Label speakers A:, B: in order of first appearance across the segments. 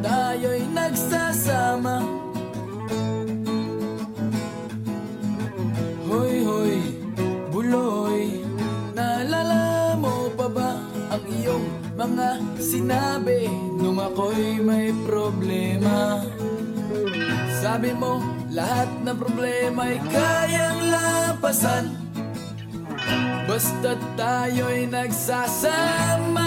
A: tayo'y nagsasama. Hoy hoy, buloy. Naalala mo pa ba ang iyong mga sinabi Nung ako'y may problema? Sabi mo, lahat ng problema'y kayang lapasan Basta't tayo'y nagsasama.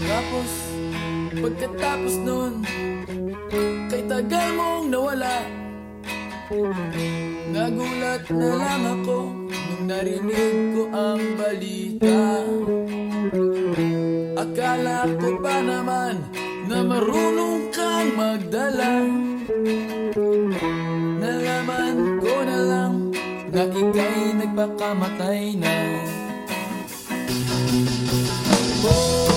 A: Tapos, pagkatapos nun Kay tagal mong nawala Nagulat na lang ako Nung narinig ko ang balita. Akala ko pa naman Na marunong kang magdala. Nalaman ko na lang Na ika'y nagpakamatay na. Oh.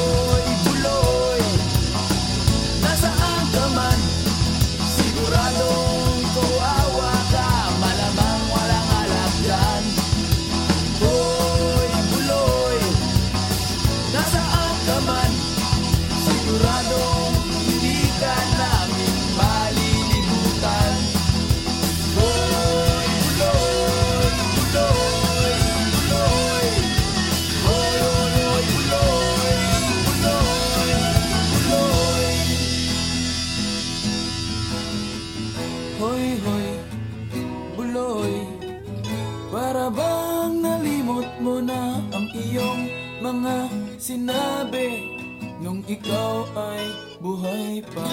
A: mo na ang iyong mga sinabi Nung ikaw ay buhay pa.